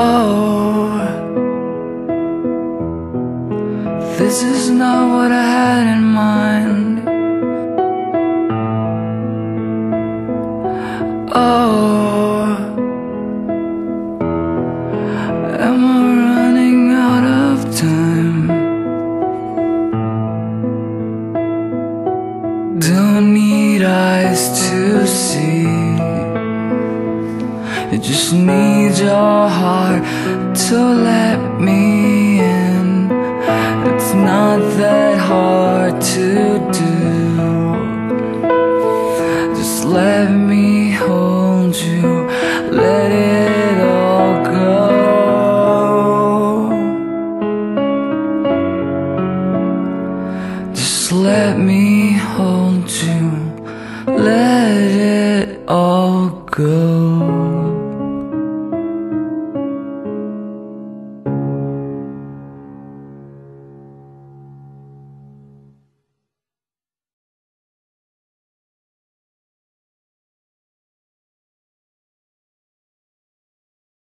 Oh, this is not what I had in mind. Oh, am I running out of time? Don't need eyes to see. It just needs your heart to let me in. It's not that hard to do. Just let me hold you, let it all go. Just let me hold you, let it all go.